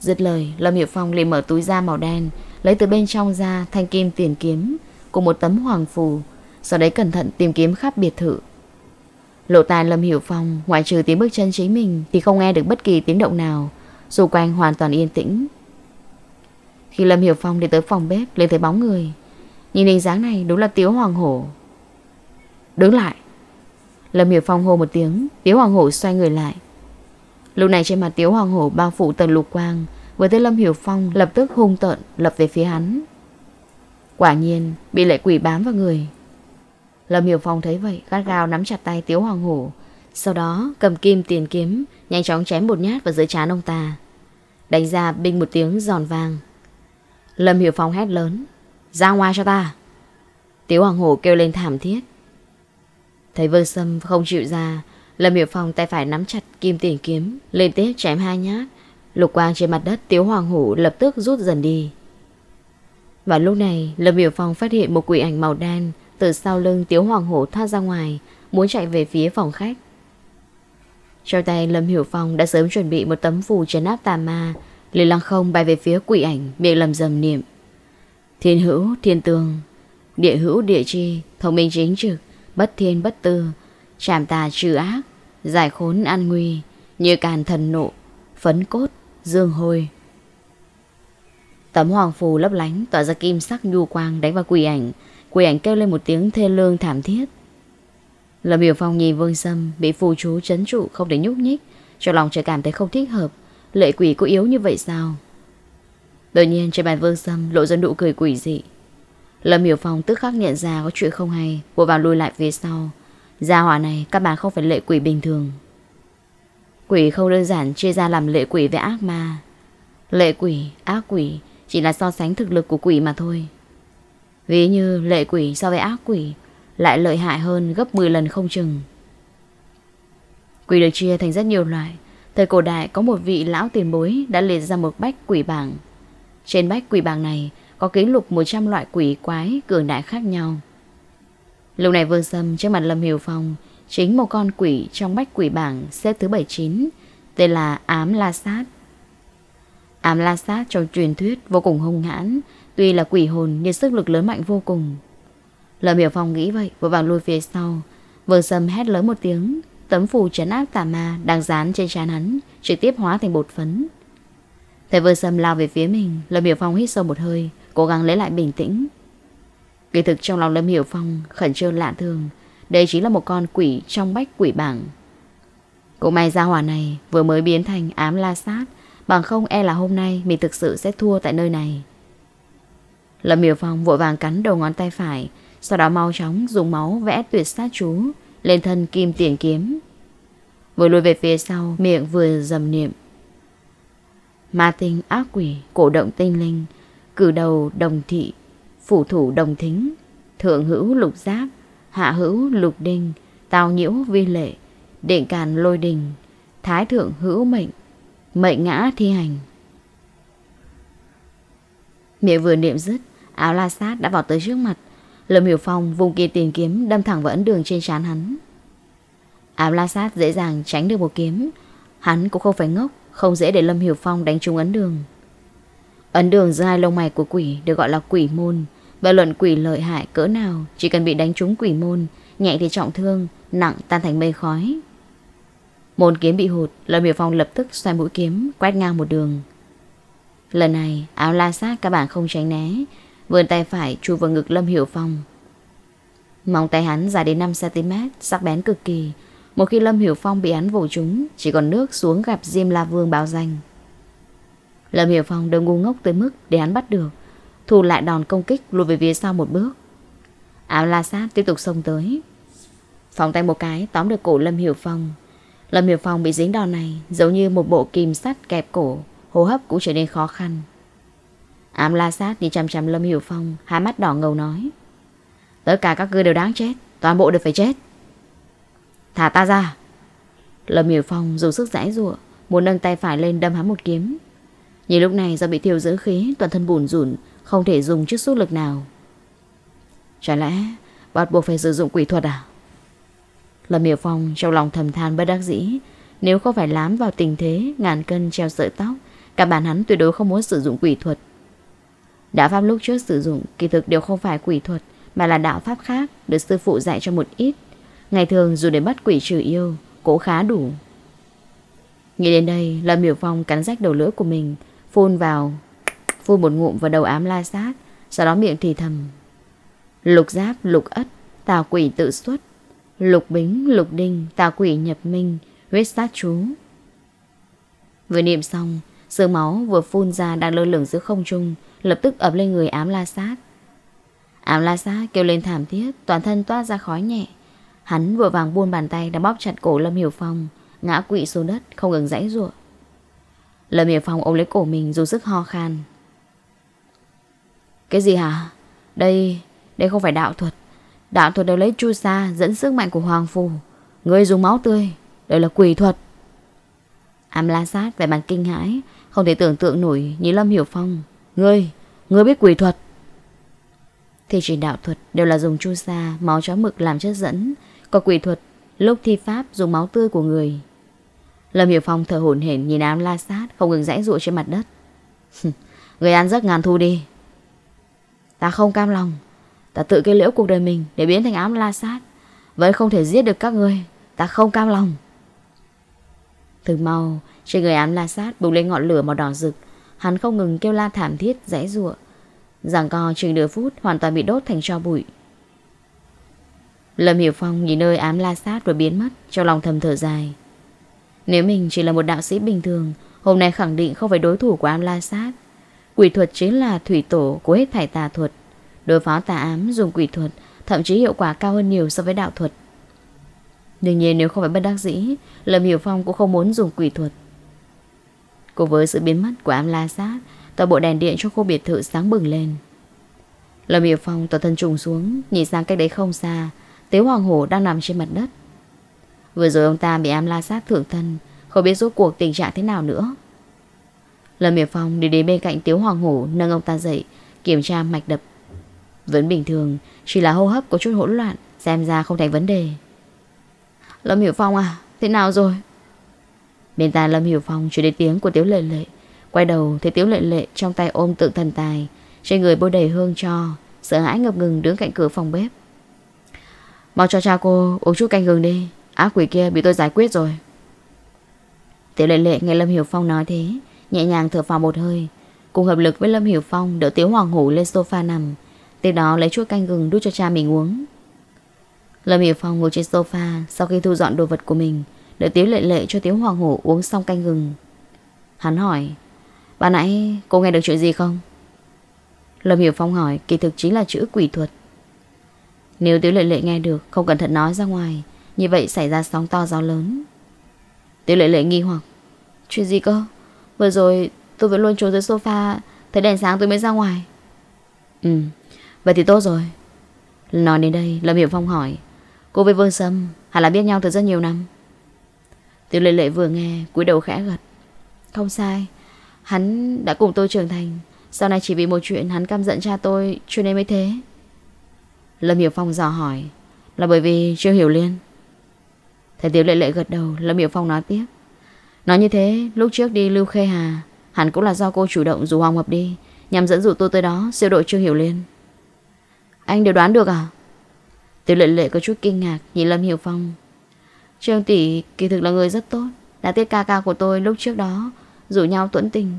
Dứt lời, Lâm Hiểu Phong liền mở túi da màu đen Lấy từ bên trong ra thanh kim tiền kiếm Cùng một tấm hoàng phù, Sau đấy cẩn thận tìm kiếm khắp biệt thự. Lộ tài Lâm Hiểu Phong, Ngoại trừ tiếng bước chân chính mình, Thì không nghe được bất kỳ tiếng động nào Dù quanh hoàn toàn yên tĩnh. Khi Lâm Hiểu Phong đi tới phòng bếp lên thấy bóng người. Nhìn hình dáng này đúng là Tiếu Hoàng Hổ. Đứng lại. Lâm Hiểu Phong hô một tiếng, Tiếu Hoàng Hổ xoay người lại. Lúc này trên mặt Tiếu Hoàng Hổ bao phủ tầng lục quang Vừa thấy Lâm Hiểu Phong lập tức hung tợn Lập về phía hắn. Quả nhiên, bị lệ quỷ bám vào người. Lâm Hiểu Phong thấy vậy, Gắt gao nắm chặt tay Tiếu Hoàng Hổ. Sau đó, cầm kim tiền kiếm, Nhanh chóng chém một nhát vào dưới trán ông ta. Đánh ra binh một tiếng giòn vang Lâm Hiểu Phong hét lớn, Ra ngoài cho ta! Tiếu Hoàng Hổ kêu lên thảm thiết. Thấy Vương Sâm không chịu ra, Lâm Hiểu Phong tay phải nắm chặt kim tiền kiếm Lên tiếp chém hai nhát. Lục quang trên mặt đất Tiếu Hoàng Hổ lập tức rút dần đi. Và lúc này, Lâm Hiểu Phong phát hiện một quỷ ảnh màu đen Từ sau lưng Tiếu Hoàng Hổ thoát ra ngoài, Muốn chạy về phía phòng khách. Trong tay Lâm Hiểu Phong đã sớm chuẩn bị một tấm phù trấn áp tà ma. Liền lăng không bay về phía quỷ ảnh, Miệng lầm dầm niệm. Thiên hữu, thiên tường Địa hữu, địa chi, Thông minh chính trực, Bất thiên, bất tư Chảm tà trừ ác, Giải khốn an nguy, Như càn thần nộ, Phấn cốt. Dương hôi. Tấm hoàng phù lấp lánh Tỏa ra kim sắc nhu quang đánh vào quỷ ảnh. Quỷ ảnh kêu lên một tiếng thê lương thảm thiết. Lâm Hiểu Phong nhìn Vương Sâm Bị phù chú chấn trụ không thể nhúc nhích Cho lòng trời cảm thấy không thích hợp. Lệ quỷ có yếu như vậy sao? Đột nhiên trên bàn Vương Sâm lộ ra nụ cười quỷ dị. Lâm Hiểu Phong tức khắc nhận ra có chuyện không hay, Vội vào lùi lại phía sau. Gia hỏa này các bạn không phải lệ quỷ bình thường. Quỷ không đơn giản chia ra làm lệ quỷ với ác ma. Lệ quỷ, ác quỷ Chỉ là so sánh thực lực của quỷ mà thôi. Ví như lệ quỷ so với ác quỷ Lại lợi hại hơn gấp 10 lần không chừng. Quỷ được chia thành rất nhiều loại. Thời cổ đại có một vị lão tiền bối Đã liệt ra một bách quỷ bảng. Trên bách quỷ bảng này có ký lục 100 loại quỷ quái cường đại khác nhau. Lúc này Vương Sâm trước mặt Lâm Hiểu Phong Chính một con quỷ trong bách quỷ bảng xếp thứ 79 Tên là Ám La Sát. Ám La Sát trong truyền thuyết vô cùng hung hãn, Tuy là quỷ hồn nhưng sức lực lớn mạnh vô cùng. Lâm Hiểu Phong nghĩ vậy, Vội vàng lui phía sau. Vương Sâm hét lớn một tiếng, Tấm phù trấn áp tà ma đang dán trên trán hắn, Trực tiếp hóa thành bột phấn. Thấy Vương Sâm lao về phía mình, Lâm Hiểu Phong hít sâu một hơi, Cố gắng lấy lại bình tĩnh. Kỳ thực trong lòng Lâm Hiểu Phong khẩn trương lạ thường đây chính là một con quỷ trong bách quỷ bảng. Cũng may gia hỏa này Vừa mới biến thành ám la sát, Bằng không e là hôm nay Mình thực sự sẽ thua tại nơi này. Lâm Hiểu Phong vội vàng cắn đầu ngón tay phải, Sau đó mau chóng dùng máu vẽ tuyệt sát chú Lên thân kim tiền kiếm. Vừa lùi về phía sau, Miệng vừa dầm niệm. Ma tinh ác quỷ, Cổ động tinh linh, Cử đầu đồng thị, Phủ thủ đồng thính, Thượng hữu lục giáp. Hạ hữu lục đinh Tào nhiễu vi lệ, Định càn lôi đình, Thái thượng hữu mệnh Mệnh ngã thi hành. Miệng vừa niệm dứt, Áo la sát đã vào tới trước mặt. Lâm Hiểu Phong vùng kia tiền kiếm Đâm thẳng vào ấn đường trên trán hắn. Áo la sát dễ dàng tránh được một kiếm. Hắn cũng không phải ngốc, Không dễ để Lâm Hiểu Phong đánh trúng ấn đường. Ấn đường giữa hai lông mày của quỷ Được gọi là quỷ môn và luận quỷ lợi hại cỡ nào, Chỉ cần bị đánh trúng quỷ môn, Nhẹ thì trọng thương, Nặng tan thành mây khói. Môn kiếm bị hụt, Lâm Hiểu Phong lập tức xoay mũi kiếm, Quét ngang một đường. Lần này, áo la sát các bạn không tránh né, Vươn tay phải chu vào ngực Lâm Hiểu Phong. Móng tay hắn dài đến 5cm Sắc bén cực kỳ. Một khi Lâm Hiểu Phong bị hắn vồ trúng, Chỉ còn nước xuống gặp Diêm La Vương báo danh. Lâm Hiểu Phong đừng ngu ngốc tới mức Để hắn bắt được Thu lại đòn công kích lùi về phía sau một bước. Áo la sát tiếp tục xông tới. Phòng tay một cái, tóm được cổ Lâm Hiểu Phong. Lâm Hiểu Phong bị dính đòn này, Giống như một bộ kim sắt kẹp cổ, Hô hấp cũng trở nên khó khăn. Ám la sát đi chăm chăm Lâm Hiểu Phong, Hai mắt đỏ ngầu nói, Tất cả các ngươi đều đáng chết, Toàn bộ đều phải chết. Thả ta ra. Lâm Hiểu Phong dùng sức giải ruộng Muốn nâng tay phải lên đâm hắn một kiếm. Nhìn lúc này do bị thiêu giữ khí, Toàn thân bùn rủn không thể dùng chút sức lực nào. Chả lẽ bắt buộc phải sử dụng quỷ thuật à? Lâm Hiểu Phong trong lòng thầm than bất đắc dĩ, Nếu không phải lám vào tình thế, Ngàn cân treo sợi tóc, Cả bản hắn tuyệt đối không muốn sử dụng quỷ thuật. Đạo pháp lúc trước sử dụng, Kỳ thực đều không phải quỷ thuật, Mà là đạo pháp khác Được sư phụ dạy cho một ít. Ngày thường dù để bắt quỷ trừ yêu, Cũng khá đủ. Nghĩ đến đây, Lâm Hiểu Phong cắn rách đầu lưỡi của mình, Phun vào Phun một ngụm vào đầu ám la sát Sau đó miệng thì thầm, Lục giáp, lục ất, Tà quỷ tự xuất, Lục bính, lục đinh, Tà quỷ nhập minh, Huyết sát chú. Vừa niệm xong Sương máu vừa phun ra đang lơ lửng giữa không trung, Lập tức ập lên người ám la sát Ám la sát kêu lên thảm thiết, Toàn thân toát ra khói nhẹ. Hắn vừa vàng buôn bàn tay đã bóp chặt cổ Lâm Hiểu Phong, Ngã quỵ xuống đất, không ngừng rãy ruộng. Lâm Hiểu Phong ôm lấy cổ mình dù sức ho khan. Cái gì hả? Đây, đây không phải đạo thuật. Đạo thuật đều lấy chu sa dẫn sức mạnh của Hoàng Phù. Người dùng máu tươi Đây là quỷ thuật. Ám la sát vẻ mặt kinh hãi Không thể tưởng tượng nổi như Lâm Hiểu Phong. Ngươi, ngươi biết quỷ thuật. Thì chỉ đạo thuật đều là dùng chu sa Máu chó mực làm chất dẫn. Còn quỷ thuật lúc thi pháp dùng máu tươi của người. Lâm Hiểu Phong thở hổn hển nhìn ám la sát Không ngừng rãy rụa trên mặt đất. Người ăn giấc ngàn thu đi. Ta không cam lòng. Ta tự cây liễu cuộc đời mình Để biến thành ám la sát. Vẫn không thể giết được các ngươi Ta không cam lòng. Từ mau, Trên người ám la sát bùng lên ngọn lửa màu đỏ rực. Hắn không ngừng kêu la thảm thiết rẽ rụa Giảng co chừng nửa phút Hoàn toàn bị đốt thành tro bụi. Lâm Hiểu Phong nhìn nơi ám la sát rồi biến mất, Trong lòng thầm thở dài. Nếu mình chỉ là một đạo sĩ bình thường, Hôm nay khẳng định không phải đối thủ của ám la sát. Quỷ thuật chính là thủy tổ của hết thảy tà thuật. Đối phó tà ám dùng quỷ thuật, Thậm chí hiệu quả cao hơn nhiều so với đạo thuật. Đương nhiên, nếu không phải bất đắc dĩ, Lâm Hiểu Phong cũng không muốn dùng quỷ thuật. Cùng với sự biến mất của ám la sát, Toàn bộ đèn điện trong khu biệt thự sáng bừng lên. Lâm Hiểu Phong tỏ thân trùng xuống, Nhìn sang cách đấy không xa Tiếu Hoàng Hổ đang nằm trên mặt đất. Vừa rồi ông ta bị ám la sát thưởng thân, Không biết rốt cuộc tình trạng thế nào nữa. Lâm Hiểu Phong đi đến bên cạnh Tiếu Hoàng Hổ, Nâng ông ta dậy, Kiểm tra mạch đập. Vẫn bình thường, Chỉ là hô hấp có chút hỗn loạn, Xem ra không thành vấn đề. Lâm Hiểu Phong à Thế nào rồi? Bên tai Lâm Hiểu Phong chuyển đến tiếng của Tiếu Lệ Lệ. Quay đầu thấy Tiếu Lệ Lệ trong tay ôm tượng thần tài, Trên người bôi đầy hương cho, Sợ hãi ngập ngừng đứng cạnh cửa phòng bếp. Mau cho cha cô uống chút canh gừng đi, Ác quỷ kia bị tôi giải quyết rồi. Tiểu lệ lệ nghe Lâm Hiểu Phong nói thế Nhẹ nhàng thở phào một hơi. Cùng hợp lực với Lâm Hiểu Phong, Đỡ Tiếu Hoàng Hủ lên sofa nằm. Tiếp đó lấy chuỗi canh gừng đút cho cha mình uống. Lâm Hiểu Phong ngồi trên sofa, Sau khi thu dọn đồ vật của mình Đợi Tiếu lệ lệ cho Tiếu Hoàng Hổ uống xong canh gừng. Hắn hỏi Bà nãy cô nghe được chuyện gì không? Lâm Hiểu Phong hỏi, Kỳ thực chính là chữ quỷ thuật. Nếu Tiếu lệ lệ nghe được, Không cẩn thận nói ra ngoài, Như vậy xảy ra sóng to gió lớn. Tiếu lệ lệ nghi hoặc, Chuyện gì cơ? Vừa rồi tôi vẫn luôn trốn dưới sofa, Thấy đèn sáng tôi mới ra ngoài. Ừ. Vậy thì tốt rồi. Nói đến đây, Lâm Hiểu Phong hỏi, Cô với Vương Sâm hẳn là biết nhau từ rất nhiều năm. Tiểu lệ lệ vừa nghe, cúi đầu khẽ gật. Không sai. Hắn đã cùng tôi trưởng thành. Sau này chỉ vì một chuyện hắn căm giận cha tôi, Cho nên mới thế. Lâm Hiểu Phong dò hỏi, Là bởi vì Trương Hiểu Liên? Thầy Tiểu lệ lệ gật đầu, Lâm Hiểu Phong nói tiếp Nói như thế, lúc trước đi Lưu Khê Hà, Hẳn cũng là do cô chủ động rủ Hoàng Hợp đi, Nhằm dẫn dụ tôi tới đó, siêu đội Trương Hiểu Liên. Anh đều đoán được à? Tiểu lệ lệ có chút kinh ngạc, Nhìn Lâm Hiểu Phong. Trương tỷ kỳ thực là người rất tốt, Đã tiết ca ca của tôi lúc trước đó, Rủ nhau tuẫn tình.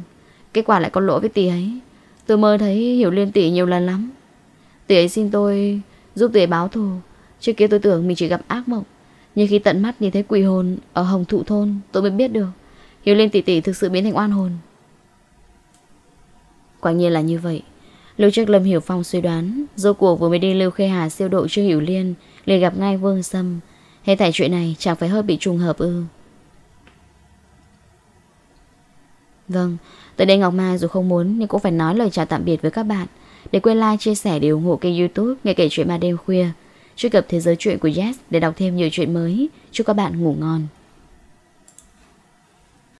Kết quả lại có lỗi với tỷ ấy. Tôi mơ thấy hiểu liên tỷ nhiều lần lắm. Tỷ ấy xin tôi giúp tỷ ấy báo thù. Trước kia tôi tưởng mình chỉ gặp ác mộng, Nhưng khi tận mắt nhìn thấy quỷ hồn Ở Hồng Thụ Thôn, tôi mới biết được. Hiếu liên tỷ tỷ thực sự biến thành oan hồn. Quả nhiên là như vậy. Lúc trước Lâm Hiểu Phong suy đoán Dô cuộc vừa mới đi Lưu Khê Hà siêu độ chưa Hiểu Liên liền gặp ngay Vương Sâm. Hết tại chuyện này chẳng phải hơi bị trùng hợp ư? Vâng Tới đây Ngọc Mai dù không muốn Nhưng cũng phải nói lời chào tạm biệt với các bạn. Để quên like, chia sẻ để ủng hộ kênh youtube Nghe kể chuyện ma đêm khuya. Truy cập thế giới chuyện của Yes Để đọc thêm nhiều chuyện mới. Chúc các bạn ngủ ngon.